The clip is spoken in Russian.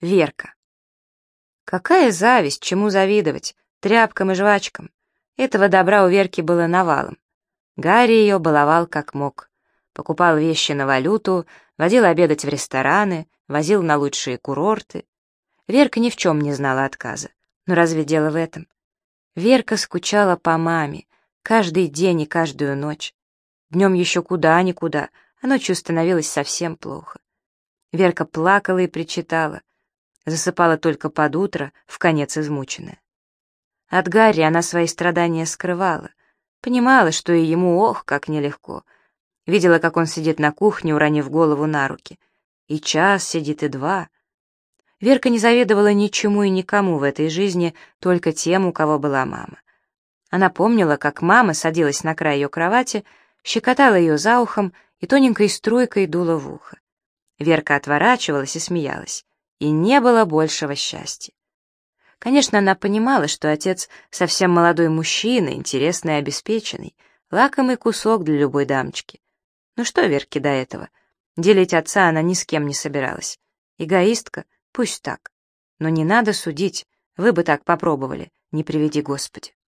Верка. Какая зависть, чему завидовать, тряпкам и жвачкам. Этого добра у Верки было навалом. Гарри ее баловал как мог. Покупал вещи на валюту, водил обедать в рестораны, возил на лучшие курорты. Верка ни в чем не знала отказа. Но разве дело в этом? Верка скучала по маме, каждый день и каждую ночь. Днем еще куда-никуда, а ночью становилось совсем плохо. Верка плакала и причитала. Засыпала только под утро, в конец измученная. От Гарри она свои страдания скрывала. Понимала, что и ему, ох, как нелегко. Видела, как он сидит на кухне, уронив голову на руки. И час сидит, и два. Верка не завидовала ничему и никому в этой жизни, только тем, у кого была мама. Она помнила, как мама садилась на край ее кровати, щекотала ее за ухом и тоненькой струйкой дула в ухо. Верка отворачивалась и смеялась. И не было большего счастья. Конечно, она понимала, что отец совсем молодой мужчина, интересный и обеспеченный, лакомый кусок для любой дамочки. Ну что Верке до этого? Делить отца она ни с кем не собиралась. Эгоистка? Пусть так. Но не надо судить, вы бы так попробовали, не приведи Господи.